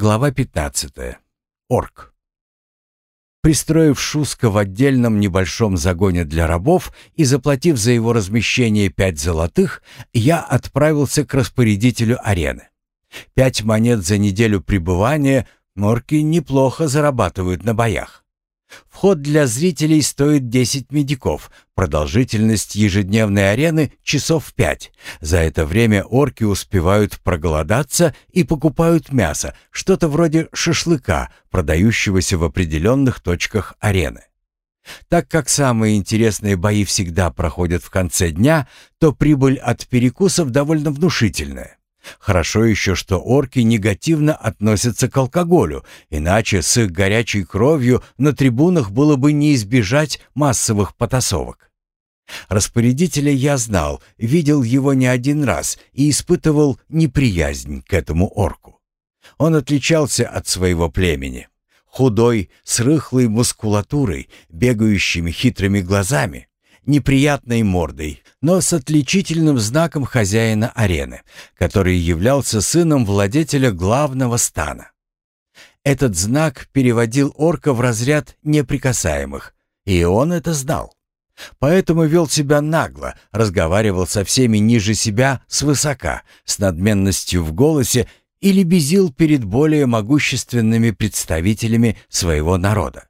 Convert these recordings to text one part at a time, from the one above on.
Глава 15. Орк. Пристроив Шуска в отдельном небольшом загоне для рабов и заплатив за его размещение пять золотых, я отправился к распорядителю арены. Пять монет за неделю пребывания орки неплохо зарабатывают на боях. Вход для зрителей стоит 10 медиков, продолжительность ежедневной арены — часов 5. За это время орки успевают проголодаться и покупают мясо, что-то вроде шашлыка, продающегося в определенных точках арены. Так как самые интересные бои всегда проходят в конце дня, то прибыль от перекусов довольно внушительная. Хорошо еще, что орки негативно относятся к алкоголю, иначе с их горячей кровью на трибунах было бы не избежать массовых потасовок. Распорядителя я знал, видел его не один раз и испытывал неприязнь к этому орку. Он отличался от своего племени. Худой, с рыхлой мускулатурой, бегающими хитрыми глазами, неприятной мордой, но с отличительным знаком хозяина арены, который являлся сыном владетеля главного стана. Этот знак переводил орка в разряд неприкасаемых, и он это знал. Поэтому вел себя нагло, разговаривал со всеми ниже себя свысока, с надменностью в голосе или безил перед более могущественными представителями своего народа.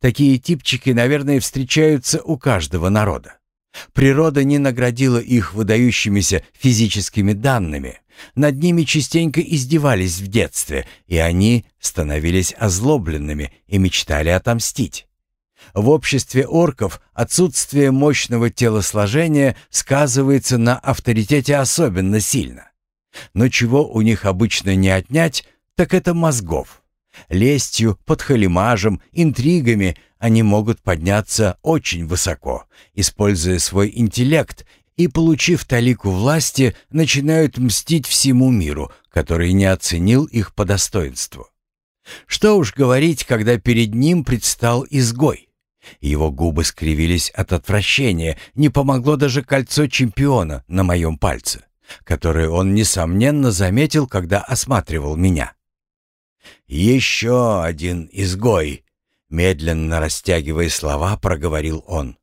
Такие типчики, наверное, встречаются у каждого народа. Природа не наградила их выдающимися физическими данными. Над ними частенько издевались в детстве, и они становились озлобленными и мечтали отомстить. В обществе орков отсутствие мощного телосложения сказывается на авторитете особенно сильно. Но чего у них обычно не отнять, так это мозгов. Лестью, подхалимажем, интригами они могут подняться очень высоко, используя свой интеллект и, получив талику власти, начинают мстить всему миру, который не оценил их по достоинству. Что уж говорить, когда перед ним предстал изгой. Его губы скривились от отвращения, не помогло даже кольцо чемпиона на моем пальце, которое он, несомненно, заметил, когда осматривал меня. «Еще один изгой!» Медленно растягивая слова, проговорил он.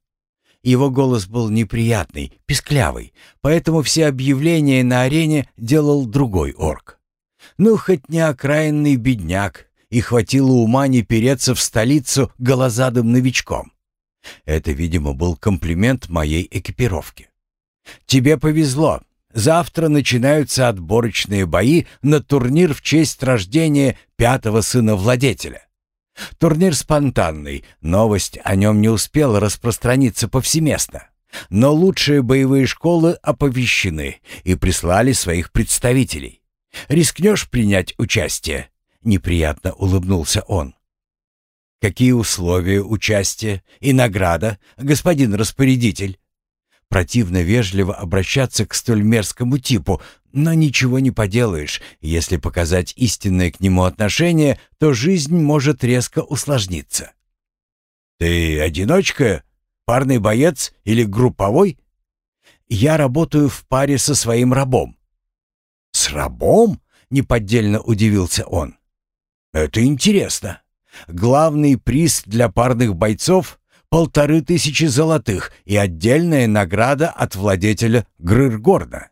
Его голос был неприятный, писклявый, поэтому все объявления на арене делал другой орк. Ну, хоть не окраинный бедняк, и хватило ума не переться в столицу голозадым новичком. Это, видимо, был комплимент моей экипировки. «Тебе повезло. Завтра начинаются отборочные бои на турнир в честь рождения пятого сына владетеля. Турнир спонтанный, новость о нем не успела распространиться повсеместно. Но лучшие боевые школы оповещены и прислали своих представителей. «Рискнешь принять участие?» — неприятно улыбнулся он. «Какие условия участия и награда, господин распорядитель?» Противно вежливо обращаться к столь мерзкому типу, но ничего не поделаешь. Если показать истинное к нему отношение, то жизнь может резко усложниться. «Ты одиночка? Парный боец или групповой?» «Я работаю в паре со своим рабом». «С рабом?» — неподдельно удивился он. «Это интересно. Главный приз для парных бойцов полторы тысячи золотых и отдельная награда от владетеля Грыргорна.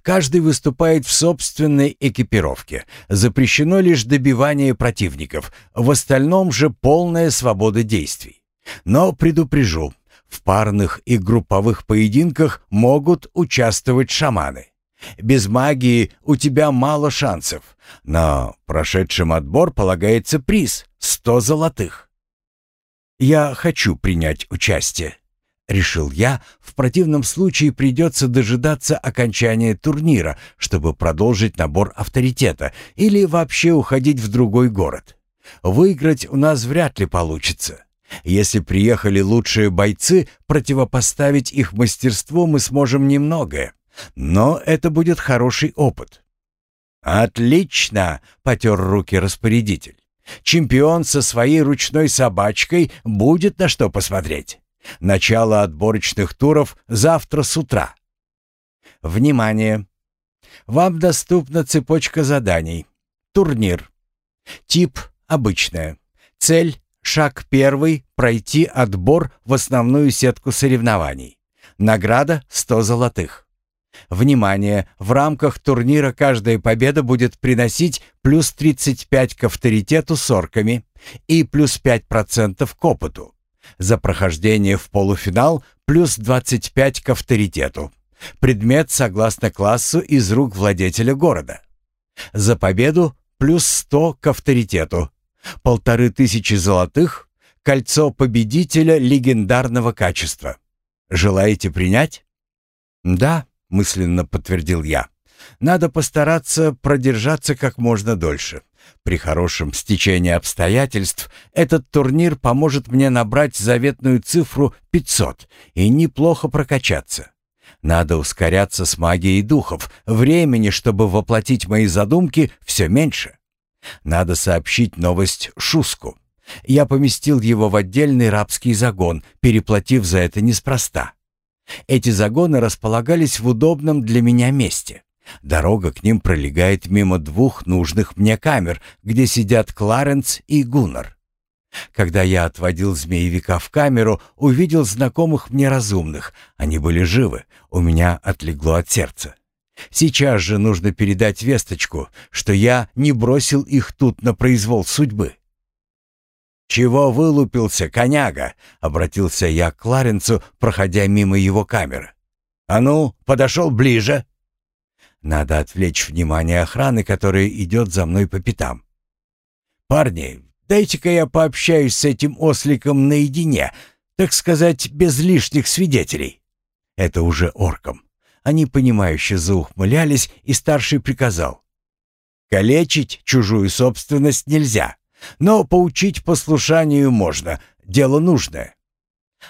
Каждый выступает в собственной экипировке. Запрещено лишь добивание противников, в остальном же полная свобода действий. Но предупрежу, в парных и групповых поединках могут участвовать шаманы. Без магии у тебя мало шансов, но прошедшим отбор полагается приз — сто золотых. «Я хочу принять участие», — решил я. «В противном случае придется дожидаться окончания турнира, чтобы продолжить набор авторитета или вообще уходить в другой город. Выиграть у нас вряд ли получится. Если приехали лучшие бойцы, противопоставить их мастерству мы сможем немногое. Но это будет хороший опыт». «Отлично!» — потер руки распорядитель. Чемпион со своей ручной собачкой будет на что посмотреть. Начало отборочных туров завтра с утра. Внимание! Вам доступна цепочка заданий. Турнир. Тип обычная. Цель шаг первый пройти отбор в основную сетку соревнований. Награда 100 золотых. Внимание! В рамках турнира каждая победа будет приносить плюс 35 к авторитету с орками и плюс 5% к опыту. За прохождение в полуфинал плюс 25 к авторитету. Предмет согласно классу из рук владетеля города. За победу плюс 100 к авторитету. Полторы тысячи золотых. Кольцо победителя легендарного качества. Желаете принять? Да, мысленно подтвердил я. Надо постараться продержаться как можно дольше. При хорошем стечении обстоятельств этот турнир поможет мне набрать заветную цифру 500 и неплохо прокачаться. Надо ускоряться с магией духов. Времени, чтобы воплотить мои задумки, все меньше. Надо сообщить новость Шуску. Я поместил его в отдельный рабский загон, переплатив за это неспроста. Эти загоны располагались в удобном для меня месте. Дорога к ним пролегает мимо двух нужных мне камер, где сидят Кларенс и Гуннар. Когда я отводил змеевика в камеру, увидел знакомых мне разумных. Они были живы, у меня отлегло от сердца. Сейчас же нужно передать весточку, что я не бросил их тут на произвол судьбы. «Чего вылупился, коняга?» — обратился я к Кларенцу, проходя мимо его камеры. «А ну, подошел ближе!» Надо отвлечь внимание охраны, которая идет за мной по пятам. «Парни, дайте-ка я пообщаюсь с этим осликом наедине, так сказать, без лишних свидетелей». Это уже орком. Они, понимающе заухмылялись, и старший приказал. «Калечить чужую собственность нельзя, но поучить послушанию можно, дело нужное».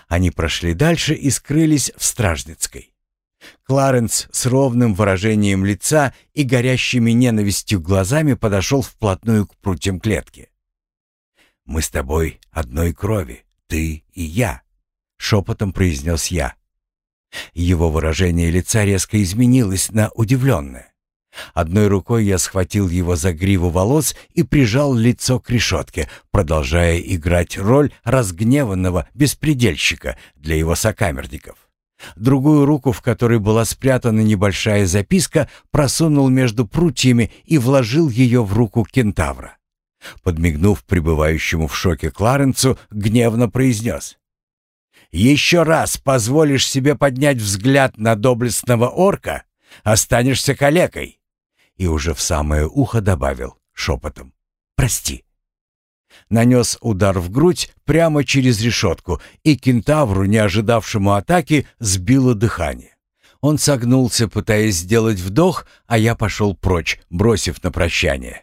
Они прошли дальше и скрылись в Стражницкой. Кларенс с ровным выражением лица и горящими ненавистью глазами подошел вплотную к прутьям клетки. «Мы с тобой одной крови, ты и я», — шепотом произнес я. Его выражение лица резко изменилось на удивленное. Одной рукой я схватил его за гриву волос и прижал лицо к решетке, продолжая играть роль разгневанного беспредельщика для его сокамерников. Другую руку, в которой была спрятана небольшая записка, просунул между прутьями и вложил ее в руку кентавра. Подмигнув пребывающему в шоке Кларенцу, гневно произнес. «Еще раз позволишь себе поднять взгляд на доблестного орка, останешься калекой!» И уже в самое ухо добавил шепотом. «Прости» нанес удар в грудь прямо через решетку, и кентавру, не ожидавшему атаки, сбило дыхание. Он согнулся, пытаясь сделать вдох, а я пошел прочь, бросив на прощание.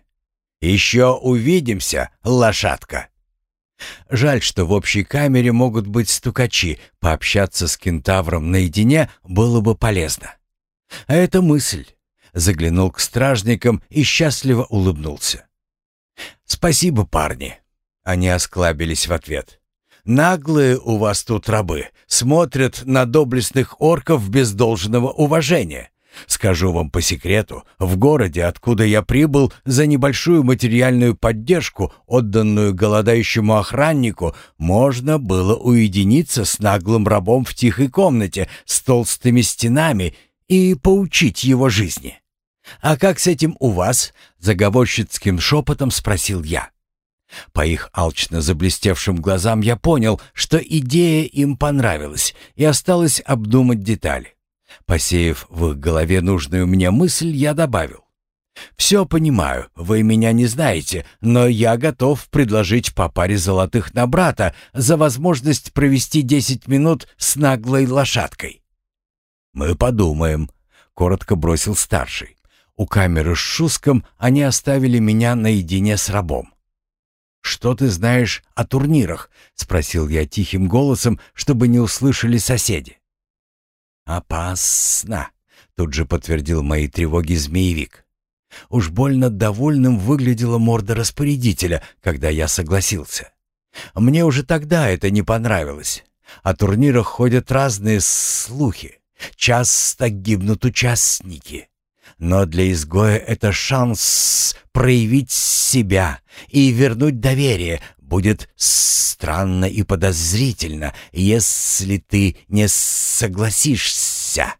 «Еще увидимся, лошадка!» Жаль, что в общей камере могут быть стукачи, пообщаться с кентавром наедине было бы полезно. А это мысль. Заглянул к стражникам и счастливо улыбнулся. «Спасибо, парни. Они осклабились в ответ. «Наглые у вас тут рабы, смотрят на доблестных орков без должного уважения. Скажу вам по секрету, в городе, откуда я прибыл, за небольшую материальную поддержку, отданную голодающему охраннику, можно было уединиться с наглым рабом в тихой комнате с толстыми стенами и поучить его жизни. «А как с этим у вас?» — заговорщицким шепотом спросил я. По их алчно заблестевшим глазам я понял, что идея им понравилась, и осталось обдумать детали. Посеяв в их голове нужную мне мысль, я добавил. «Все понимаю, вы меня не знаете, но я готов предложить по паре золотых на брата за возможность провести десять минут с наглой лошадкой». «Мы подумаем», — коротко бросил старший. У камеры с Шуском они оставили меня наедине с рабом. «Что ты знаешь о турнирах?» — спросил я тихим голосом, чтобы не услышали соседи. «Опасно», — тут же подтвердил мои тревоги змеевик. Уж больно довольным выглядела морда распорядителя, когда я согласился. Мне уже тогда это не понравилось. О турнирах ходят разные слухи. Часто гибнут участники. Но для изгоя это шанс проявить себя и вернуть доверие будет странно и подозрительно, если ты не согласишься.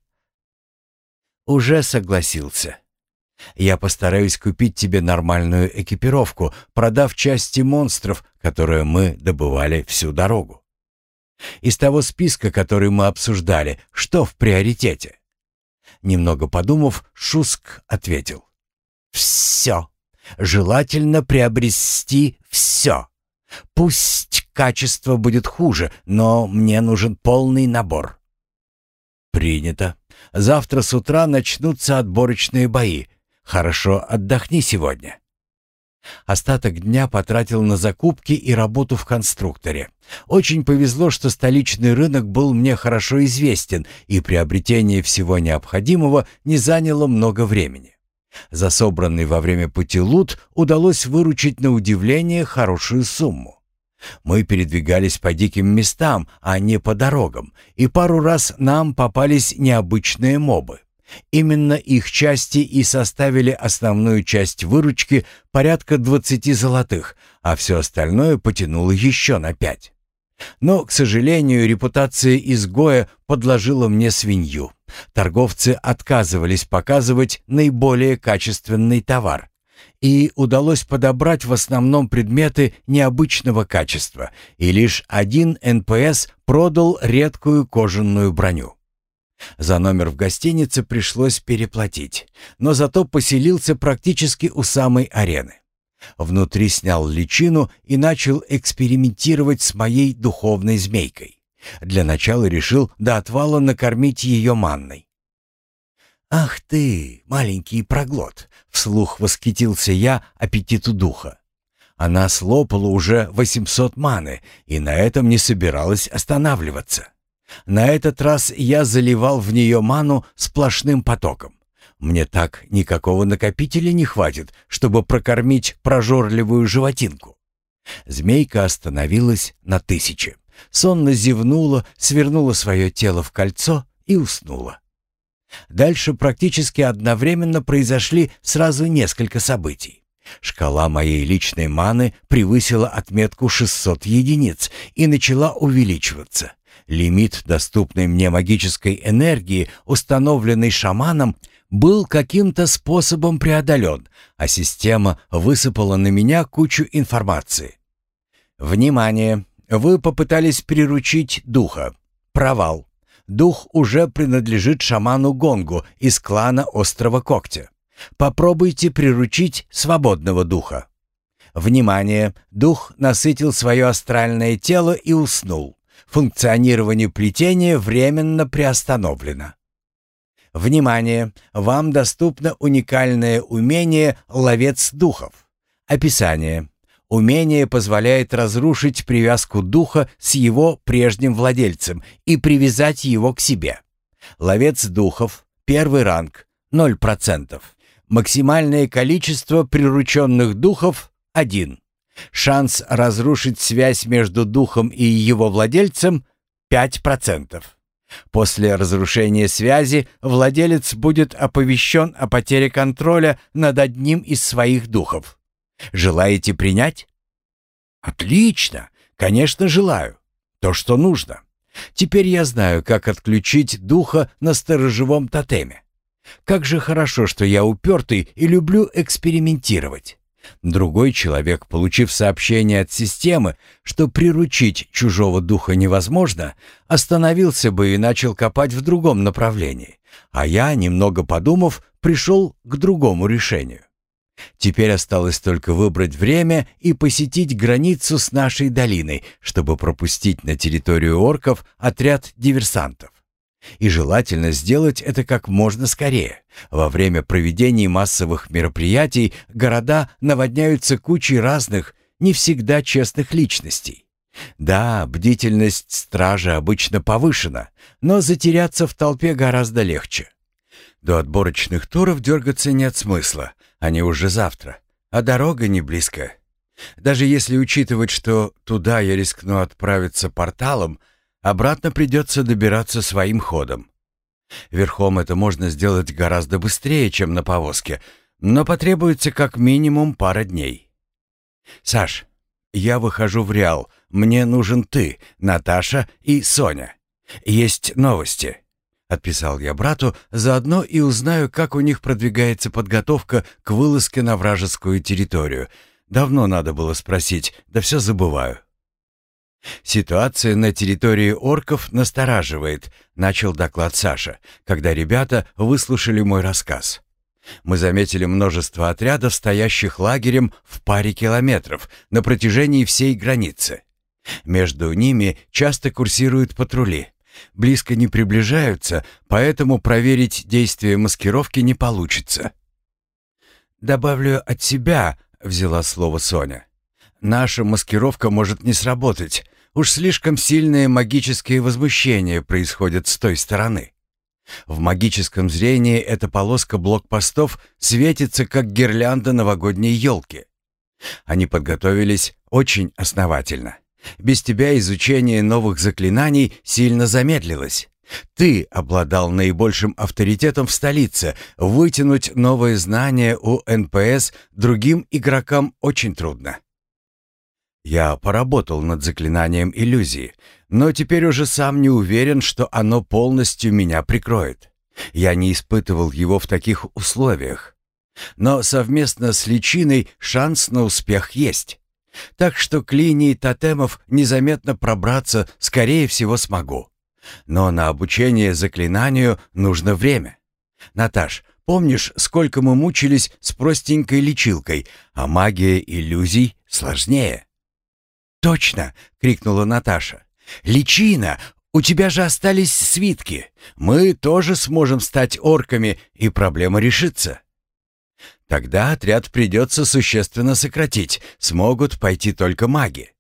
Уже согласился. Я постараюсь купить тебе нормальную экипировку, продав части монстров, которые мы добывали всю дорогу. Из того списка, который мы обсуждали, что в приоритете? Немного подумав, Шуск ответил. «Все. Желательно приобрести все. Пусть качество будет хуже, но мне нужен полный набор». «Принято. Завтра с утра начнутся отборочные бои. Хорошо отдохни сегодня». Остаток дня потратил на закупки и работу в конструкторе. Очень повезло, что столичный рынок был мне хорошо известен, и приобретение всего необходимого не заняло много времени. За собранный во время пути лут удалось выручить на удивление хорошую сумму. Мы передвигались по диким местам, а не по дорогам, и пару раз нам попались необычные мобы. Именно их части и составили основную часть выручки порядка 20 золотых, а все остальное потянуло еще на пять. Но, к сожалению, репутация изгоя подложила мне свинью. Торговцы отказывались показывать наиболее качественный товар. И удалось подобрать в основном предметы необычного качества, и лишь один НПС продал редкую кожаную броню. За номер в гостинице пришлось переплатить, но зато поселился практически у самой арены. Внутри снял личину и начал экспериментировать с моей духовной змейкой. Для начала решил до отвала накормить ее манной. «Ах ты, маленький проглот!» — вслух восхитился я аппетиту духа. Она слопала уже 800 маны и на этом не собиралась останавливаться. На этот раз я заливал в нее ману сплошным потоком. Мне так никакого накопителя не хватит, чтобы прокормить прожорливую животинку. Змейка остановилась на тысяче. Сонно зевнула, свернула свое тело в кольцо и уснула. Дальше практически одновременно произошли сразу несколько событий. Шкала моей личной маны превысила отметку 600 единиц и начала увеличиваться. Лимит доступной мне магической энергии, установленный шаманом, был каким-то способом преодолен, а система высыпала на меня кучу информации. Внимание! Вы попытались приручить духа. Провал. Дух уже принадлежит шаману Гонгу из клана Острова Когтя. Попробуйте приручить свободного духа. Внимание! Дух насытил свое астральное тело и уснул. Функционирование плетения временно приостановлено. Внимание! Вам доступно уникальное умение «Ловец духов». Описание. Умение позволяет разрушить привязку духа с его прежним владельцем и привязать его к себе. Ловец духов. Первый ранг. 0%. Максимальное количество прирученных духов – 1. Шанс разрушить связь между духом и его владельцем – 5%. После разрушения связи владелец будет оповещен о потере контроля над одним из своих духов. Желаете принять? Отлично! Конечно, желаю. То, что нужно. Теперь я знаю, как отключить духа на сторожевом тотеме. Как же хорошо, что я упертый и люблю экспериментировать. Другой человек, получив сообщение от системы, что приручить чужого духа невозможно, остановился бы и начал копать в другом направлении. А я, немного подумав, пришел к другому решению. Теперь осталось только выбрать время и посетить границу с нашей долиной, чтобы пропустить на территорию орков отряд диверсантов. И желательно сделать это как можно скорее. Во время проведения массовых мероприятий города наводняются кучей разных, не всегда честных личностей. Да, бдительность стражи обычно повышена, но затеряться в толпе гораздо легче. До отборочных туров дергаться нет смысла, они уже завтра, а дорога не близко. Даже если учитывать, что туда я рискну отправиться порталом – Обратно придется добираться своим ходом. Верхом это можно сделать гораздо быстрее, чем на повозке, но потребуется как минимум пара дней. «Саш, я выхожу в Реал. Мне нужен ты, Наташа и Соня. Есть новости». Отписал я брату, заодно и узнаю, как у них продвигается подготовка к вылазке на вражескую территорию. Давно надо было спросить, да все забываю. «Ситуация на территории орков настораживает», — начал доклад Саша, когда ребята выслушали мой рассказ. Мы заметили множество отрядов, стоящих лагерем в паре километров на протяжении всей границы. Между ними часто курсируют патрули. Близко не приближаются, поэтому проверить действие маскировки не получится. «Добавлю от себя», — взяла слово Соня. «Наша маскировка может не сработать. Уж слишком сильные магические возмущения происходят с той стороны». В магическом зрении эта полоска блокпостов светится, как гирлянда новогодней елки. Они подготовились очень основательно. Без тебя изучение новых заклинаний сильно замедлилось. Ты обладал наибольшим авторитетом в столице. Вытянуть новые знания у НПС другим игрокам очень трудно. Я поработал над заклинанием иллюзии, но теперь уже сам не уверен, что оно полностью меня прикроет. Я не испытывал его в таких условиях. Но совместно с личиной шанс на успех есть. Так что к линии тотемов незаметно пробраться, скорее всего, смогу. Но на обучение заклинанию нужно время. Наташ, помнишь, сколько мы мучились с простенькой лечилкой, а магия иллюзий сложнее? «Точно!» — крикнула Наташа. «Личина! У тебя же остались свитки. Мы тоже сможем стать орками, и проблема решится». Тогда отряд придется существенно сократить, смогут пойти только маги.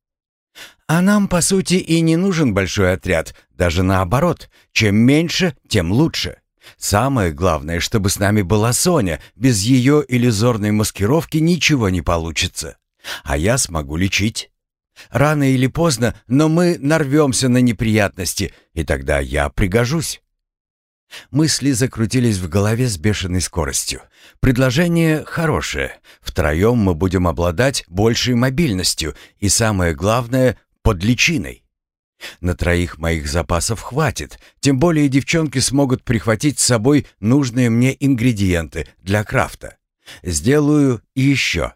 А нам, по сути, и не нужен большой отряд, даже наоборот. Чем меньше, тем лучше. Самое главное, чтобы с нами была Соня. Без ее иллюзорной маскировки ничего не получится. А я смогу лечить. Рано или поздно, но мы нарвемся на неприятности, и тогда я пригожусь. Мысли закрутились в голове с бешеной скоростью. Предложение хорошее. Втроем мы будем обладать большей мобильностью и, самое главное, под личиной. На троих моих запасов хватит, тем более девчонки смогут прихватить с собой нужные мне ингредиенты для крафта. Сделаю и еще.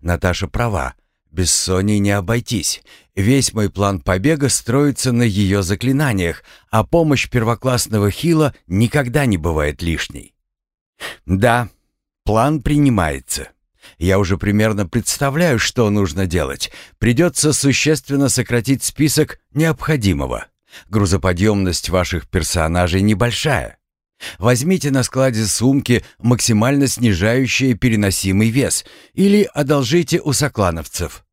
Наташа права, без Сони не обойтись. Весь мой план побега строится на ее заклинаниях, а помощь первоклассного хила никогда не бывает лишней. Да, план принимается. Я уже примерно представляю, что нужно делать. Придется существенно сократить список необходимого. Грузоподъемность ваших персонажей небольшая. Возьмите на складе сумки, максимально снижающие переносимый вес, или одолжите у соклановцев.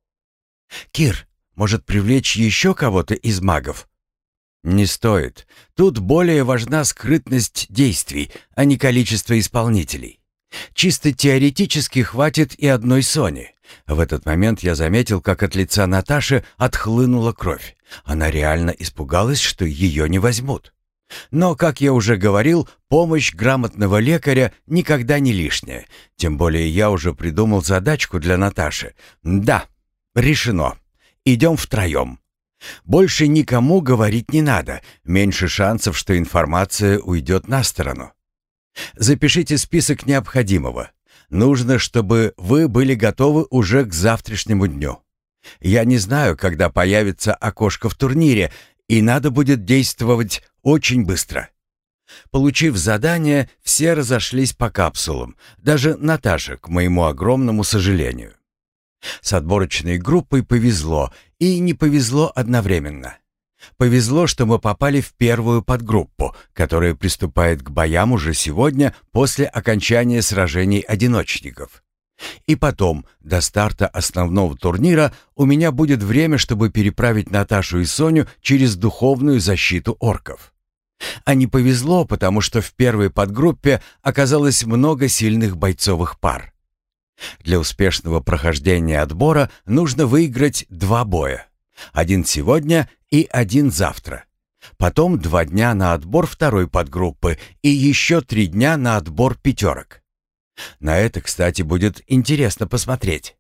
Кир, может привлечь еще кого-то из магов? Не стоит. Тут более важна скрытность действий, а не количество исполнителей. Чисто теоретически хватит и одной Сони. В этот момент я заметил, как от лица Наташи отхлынула кровь. Она реально испугалась, что ее не возьмут. Но, как я уже говорил, помощь грамотного лекаря никогда не лишняя. Тем более я уже придумал задачку для Наташи. Да, решено. Идем втроем. Больше никому говорить не надо. Меньше шансов, что информация уйдет на сторону. Запишите список необходимого. Нужно, чтобы вы были готовы уже к завтрашнему дню. Я не знаю, когда появится окошко в турнире, и надо будет действовать очень быстро. Получив задание, все разошлись по капсулам, даже Наташа, к моему огромному сожалению. С отборочной группой повезло и не повезло одновременно. Повезло, что мы попали в первую подгруппу, которая приступает к боям уже сегодня после окончания сражений одиночников. И потом, до старта основного турнира, у меня будет время, чтобы переправить Наташу и Соню через духовную защиту орков. А не повезло, потому что в первой подгруппе оказалось много сильных бойцовых пар. Для успешного прохождения отбора нужно выиграть два боя. Один сегодня и один завтра. Потом два дня на отбор второй подгруппы и еще три дня на отбор пятерок. На это, кстати, будет интересно посмотреть.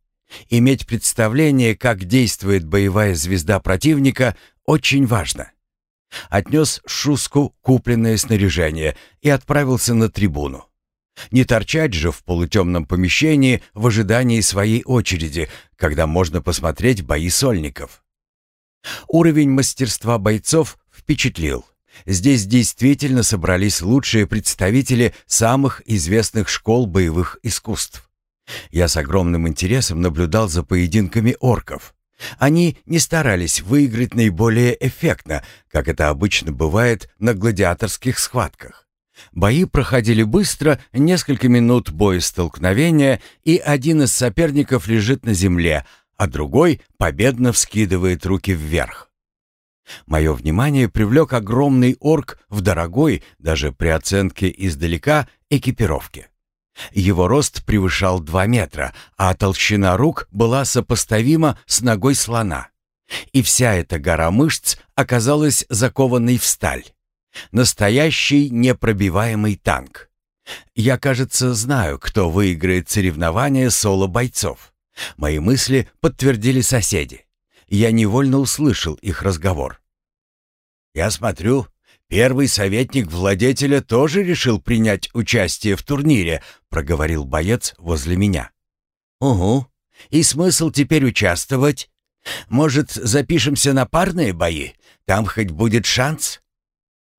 Иметь представление, как действует боевая звезда противника, очень важно. Отнес Шуску купленное снаряжение и отправился на трибуну. Не торчать же в полутемном помещении в ожидании своей очереди, когда можно посмотреть бои сольников. Уровень мастерства бойцов впечатлил. Здесь действительно собрались лучшие представители самых известных школ боевых искусств. Я с огромным интересом наблюдал за поединками орков. Они не старались выиграть наиболее эффектно, как это обычно бывает на гладиаторских схватках. Бои проходили быстро, несколько минут боестолкновения, и один из соперников лежит на земле, а другой победно вскидывает руки вверх. Мое внимание привлек огромный орк в дорогой, даже при оценке издалека, экипировке. Его рост превышал 2 метра, а толщина рук была сопоставима с ногой слона. И вся эта гора мышц оказалась закованной в сталь. Настоящий непробиваемый танк. Я, кажется, знаю, кто выиграет соревнование соло-бойцов. Мои мысли подтвердили соседи. Я невольно услышал их разговор. «Я смотрю, первый советник владетеля тоже решил принять участие в турнире», проговорил боец возле меня. «Угу. И смысл теперь участвовать? Может, запишемся на парные бои? Там хоть будет шанс?»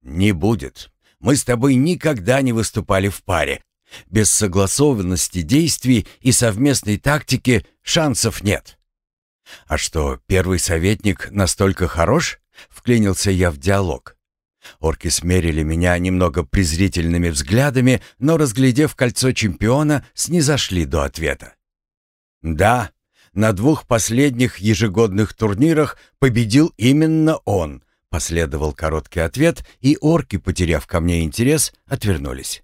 «Не будет. Мы с тобой никогда не выступали в паре. Без согласованности действий и совместной тактики шансов нет». «А что, первый советник настолько хорош?» — вклинился я в диалог. Орки смерили меня немного презрительными взглядами, но, разглядев кольцо чемпиона, снизошли до ответа. «Да, на двух последних ежегодных турнирах победил именно он», Последовал короткий ответ, и орки, потеряв ко мне интерес, отвернулись.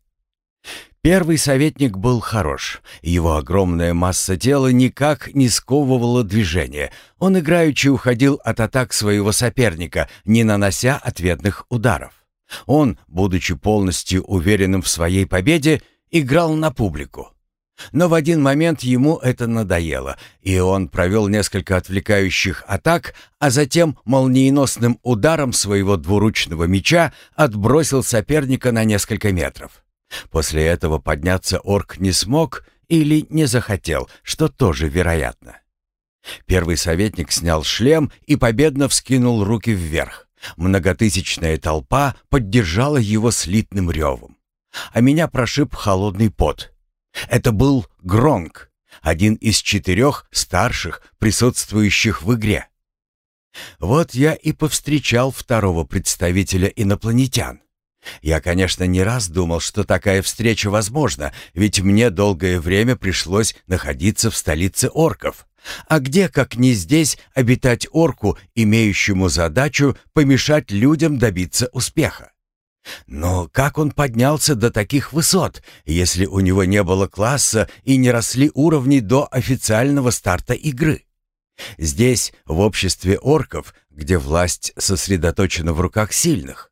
Первый советник был хорош. Его огромная масса тела никак не сковывала движение. Он играючи уходил от атак своего соперника, не нанося ответных ударов. Он, будучи полностью уверенным в своей победе, играл на публику. Но в один момент ему это надоело, и он провел несколько отвлекающих атак, а затем молниеносным ударом своего двуручного меча отбросил соперника на несколько метров. После этого подняться орк не смог или не захотел, что тоже вероятно. Первый советник снял шлем и победно вскинул руки вверх. Многотысячная толпа поддержала его слитным ревом. А меня прошиб холодный пот — это был Гронк, один из четырех старших, присутствующих в игре. Вот я и повстречал второго представителя инопланетян. Я, конечно, не раз думал, что такая встреча возможна, ведь мне долгое время пришлось находиться в столице орков. А где, как не здесь, обитать орку, имеющему задачу помешать людям добиться успеха? Но как он поднялся до таких высот, если у него не было класса и не росли уровни до официального старта игры? Здесь, в обществе орков, где власть сосредоточена в руках сильных.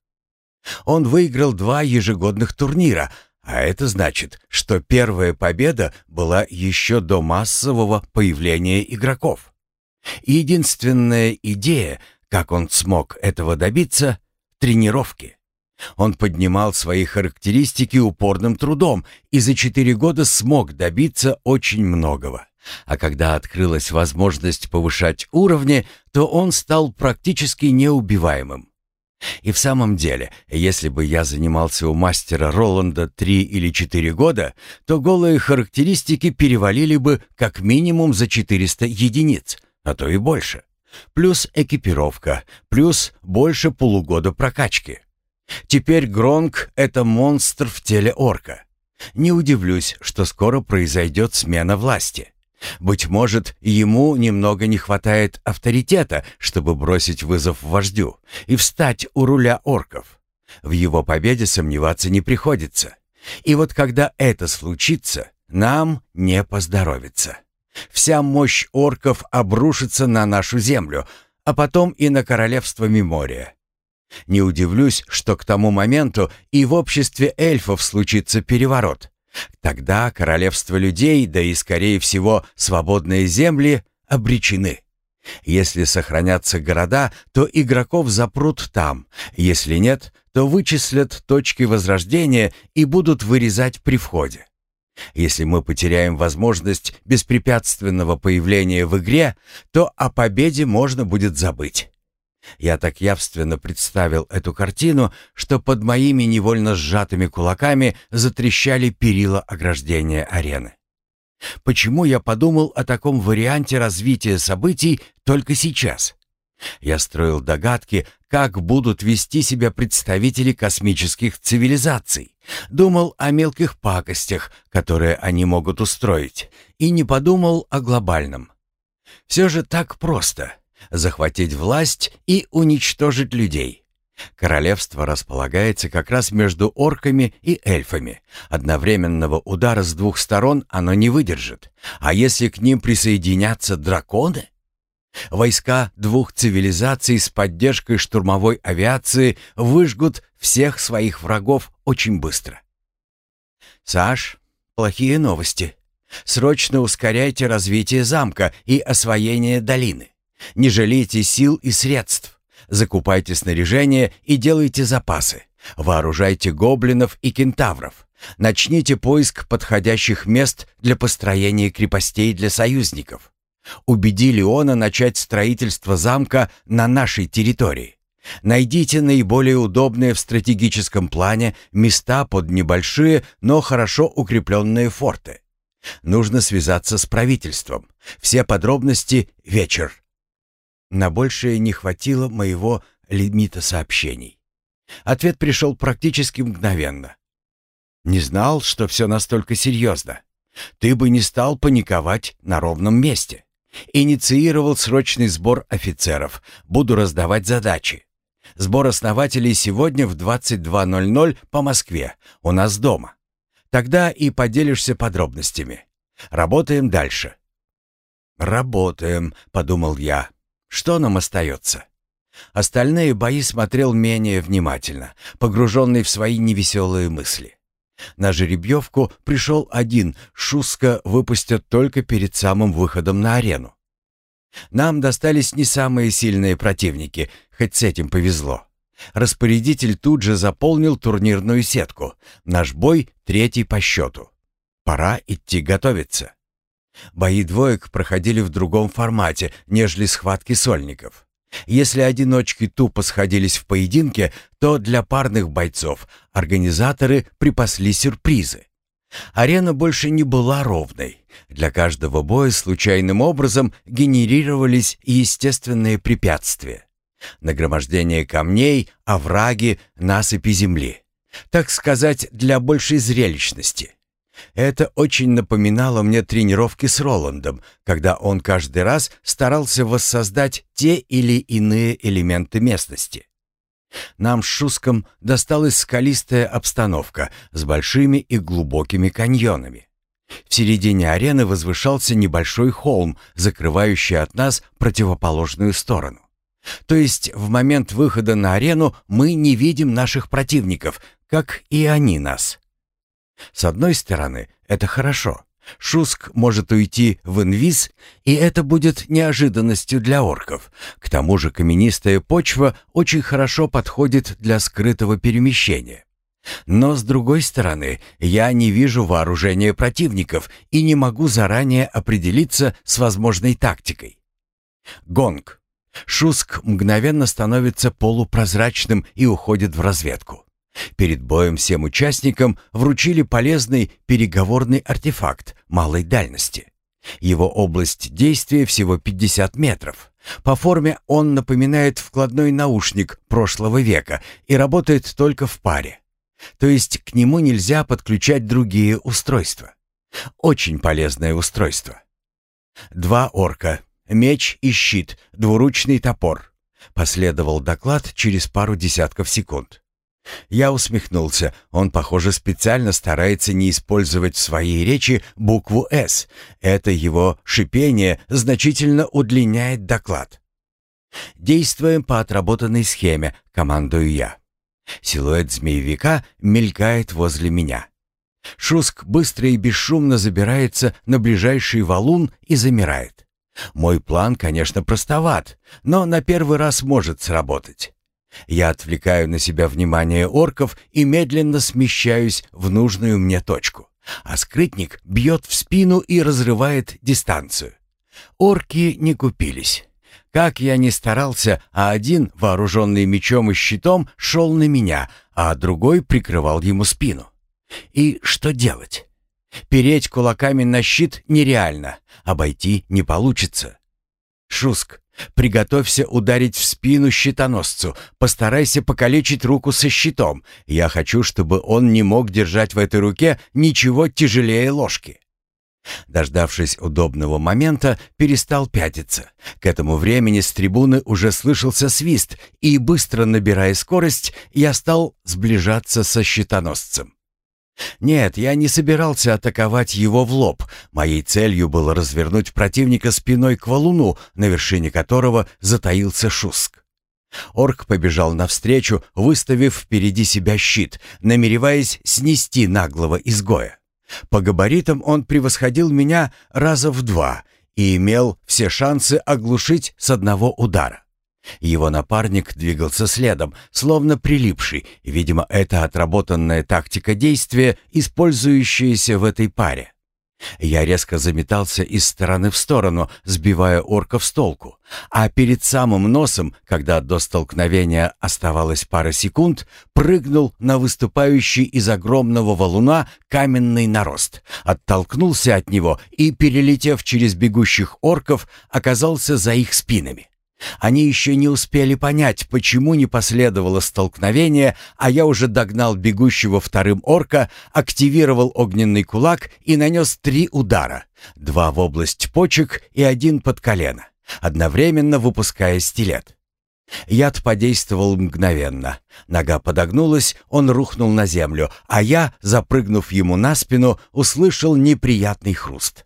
Он выиграл два ежегодных турнира, а это значит, что первая победа была еще до массового появления игроков. Единственная идея, как он смог этого добиться — тренировки. Он поднимал свои характеристики упорным трудом и за четыре года смог добиться очень многого. А когда открылась возможность повышать уровни, то он стал практически неубиваемым. И в самом деле, если бы я занимался у мастера Роланда три или четыре года, то голые характеристики перевалили бы как минимум за 400 единиц, а то и больше. Плюс экипировка, плюс больше полугода прокачки. Теперь Гронк — это монстр в теле орка. Не удивлюсь, что скоро произойдет смена власти. Быть может, ему немного не хватает авторитета, чтобы бросить вызов вождю и встать у руля орков. В его победе сомневаться не приходится. И вот когда это случится, нам не поздоровится. Вся мощь орков обрушится на нашу землю, а потом и на королевство Мемория. Не удивлюсь, что к тому моменту и в обществе эльфов случится переворот, Тогда королевство людей, да и, скорее всего, свободные земли обречены. Если сохранятся города, то игроков запрут там. Если нет, то вычислят точки возрождения и будут вырезать при входе. Если мы потеряем возможность беспрепятственного появления в игре, то о победе можно будет забыть. Я так явственно представил эту картину, что под моими невольно сжатыми кулаками затрещали перила ограждения арены. Почему я подумал о таком варианте развития событий только сейчас? Я строил догадки, как будут вести себя представители космических цивилизаций. Думал о мелких пакостях, которые они могут устроить, и не подумал о глобальном. Все же так просто — захватить власть и уничтожить людей. Королевство располагается как раз между орками и эльфами. Одновременного удара с двух сторон оно не выдержит. А если к ним присоединятся драконы? Войска двух цивилизаций с поддержкой штурмовой авиации выжгут всех своих врагов очень быстро. «Саш, плохие новости. Срочно ускоряйте развитие замка и освоение долины. Не жалейте сил и средств. Закупайте снаряжение и делайте запасы. Вооружайте гоблинов и кентавров. Начните поиск подходящих мест для построения крепостей для союзников. Убеди Леона начать строительство замка на нашей территории. Найдите наиболее удобные в стратегическом плане места под небольшие, но хорошо укрепленные форты. Нужно связаться с правительством. Все подробности вечер. На большее не хватило моего лимита сообщений. Ответ пришел практически мгновенно. «Не знал, что все настолько серьезно. Ты бы не стал паниковать на ровном месте. Инициировал срочный сбор офицеров. Буду раздавать задачи. Сбор основателей сегодня в 22.00 по Москве, у нас дома. Тогда и поделишься подробностями. Работаем дальше». «Работаем», — подумал я. Что нам остается? Остальные бои смотрел менее внимательно, погруженный в свои невеселые мысли. На жеребьевку пришел один, Шуска выпустят только перед самым выходом на арену. Нам достались не самые сильные противники, хоть с этим повезло. Распорядитель тут же заполнил турнирную сетку. Наш бой третий по счету. Пора идти готовиться. Бои двоек проходили в другом формате, нежели схватки сольников. Если одиночки тупо сходились в поединке, то для парных бойцов организаторы припасли сюрпризы. Арена больше не была ровной. Для каждого боя случайным образом генерировались естественные препятствия. Нагромождение камней, овраги, насыпи земли. Так сказать, для большей зрелищности. Это очень напоминало мне тренировки с Роландом, когда он каждый раз старался воссоздать те или иные элементы местности. Нам с Шуском досталась скалистая обстановка с большими и глубокими каньонами. В середине арены возвышался небольшой холм, закрывающий от нас противоположную сторону. То есть в момент выхода на арену мы не видим наших противников, как и они нас. С одной стороны, это хорошо. Шуск может уйти в инвиз, и это будет неожиданностью для орков. К тому же каменистая почва очень хорошо подходит для скрытого перемещения. Но с другой стороны, я не вижу вооружения противников и не могу заранее определиться с возможной тактикой. Гонг. Шуск мгновенно становится полупрозрачным и уходит в разведку. Перед боем всем участникам вручили полезный переговорный артефакт малой дальности. Его область действия всего 50 метров. По форме он напоминает вкладной наушник прошлого века и работает только в паре. То есть к нему нельзя подключать другие устройства. Очень полезное устройство. Два орка, меч и щит, двуручный топор. Последовал доклад через пару десятков секунд. Я усмехнулся. Он, похоже, специально старается не использовать в своей речи букву «С». Это его шипение значительно удлиняет доклад. Действуем по отработанной схеме, командую я. Силуэт змеевика мелькает возле меня. Шуск быстро и бесшумно забирается на ближайший валун и замирает. Мой план, конечно, простоват, но на первый раз может сработать. Я отвлекаю на себя внимание орков и медленно смещаюсь в нужную мне точку. А скрытник бьет в спину и разрывает дистанцию. Орки не купились. Как я ни старался, а один, вооруженный мечом и щитом, шел на меня, а другой прикрывал ему спину. И что делать? Переть кулаками на щит нереально, обойти не получится. Шуск, приготовься ударить в спину щитоносцу, постарайся покалечить руку со щитом. Я хочу, чтобы он не мог держать в этой руке ничего тяжелее ложки. Дождавшись удобного момента, перестал пятиться. К этому времени с трибуны уже слышался свист, и, быстро набирая скорость, я стал сближаться со щитоносцем. Нет, я не собирался атаковать его в лоб. Моей целью было развернуть противника спиной к валуну, на вершине которого затаился Шуск. Орк побежал навстречу, выставив впереди себя щит, намереваясь снести наглого изгоя. По габаритам он превосходил меня раза в два и имел все шансы оглушить с одного удара. Его напарник двигался следом, словно прилипший, видимо, это отработанная тактика действия, использующаяся в этой паре. Я резко заметался из стороны в сторону, сбивая орков с толку, а перед самым носом, когда до столкновения оставалось пара секунд, прыгнул на выступающий из огромного валуна каменный нарост, оттолкнулся от него и, перелетев через бегущих орков, оказался за их спинами. Они еще не успели понять, почему не последовало столкновение, а я уже догнал бегущего вторым орка, активировал огненный кулак и нанес три удара. Два в область почек и один под колено, одновременно выпуская стилет. Яд подействовал мгновенно. Нога подогнулась, он рухнул на землю, а я, запрыгнув ему на спину, услышал неприятный хруст.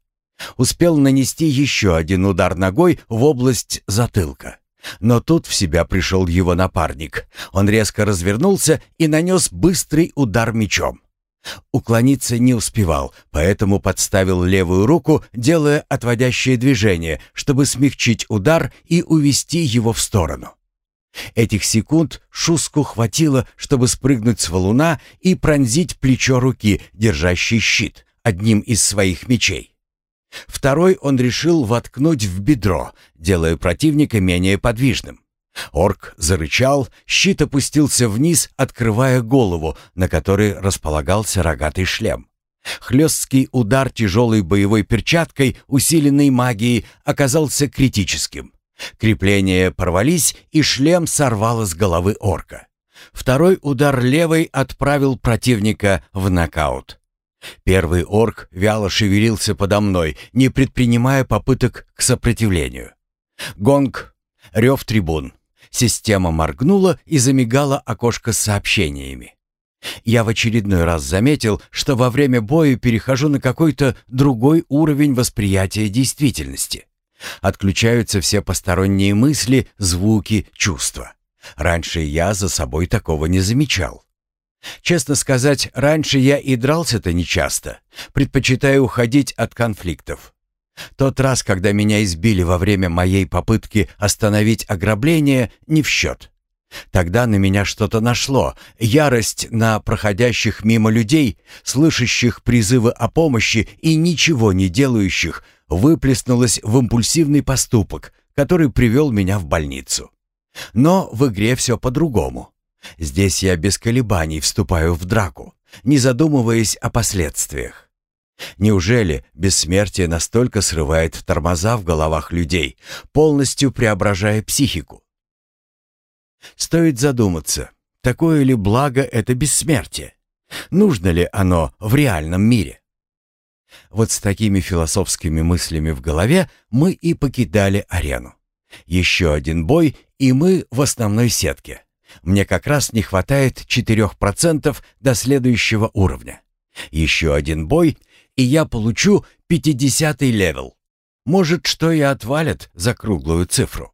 Успел нанести еще один удар ногой в область затылка. Но тут в себя пришел его напарник. Он резко развернулся и нанес быстрый удар мечом. Уклониться не успевал, поэтому подставил левую руку, делая отводящее движение, чтобы смягчить удар и увести его в сторону. Этих секунд Шуску хватило, чтобы спрыгнуть с валуна и пронзить плечо руки, держащей щит, одним из своих мечей. Второй он решил воткнуть в бедро, делая противника менее подвижным. Орк зарычал, щит опустился вниз, открывая голову, на которой располагался рогатый шлем. Хлесткий удар тяжелой боевой перчаткой, усиленной магией, оказался критическим. Крепления порвались, и шлем сорвало с головы орка. Второй удар левой отправил противника в нокаут. Первый орк вяло шевелился подо мной, не предпринимая попыток к сопротивлению. Гонг, рев трибун. Система моргнула и замигала окошко с сообщениями. Я в очередной раз заметил, что во время боя перехожу на какой-то другой уровень восприятия действительности. Отключаются все посторонние мысли, звуки, чувства. Раньше я за собой такого не замечал. Честно сказать, раньше я и дрался-то нечасто. Предпочитаю уходить от конфликтов. Тот раз, когда меня избили во время моей попытки остановить ограбление, не в счет. Тогда на меня что-то нашло. Ярость на проходящих мимо людей, слышащих призывы о помощи и ничего не делающих, выплеснулась в импульсивный поступок, который привел меня в больницу. Но в игре все по-другому. Здесь я без колебаний вступаю в драку, не задумываясь о последствиях. Неужели бессмертие настолько срывает тормоза в головах людей, полностью преображая психику? Стоит задуматься, такое ли благо это бессмертие? Нужно ли оно в реальном мире? Вот с такими философскими мыслями в голове мы и покидали арену. Еще один бой, и мы в основной сетке. Мне как раз не хватает 4% до следующего уровня. Еще один бой, и я получу 50-й level. Может, что и отвалят за круглую цифру.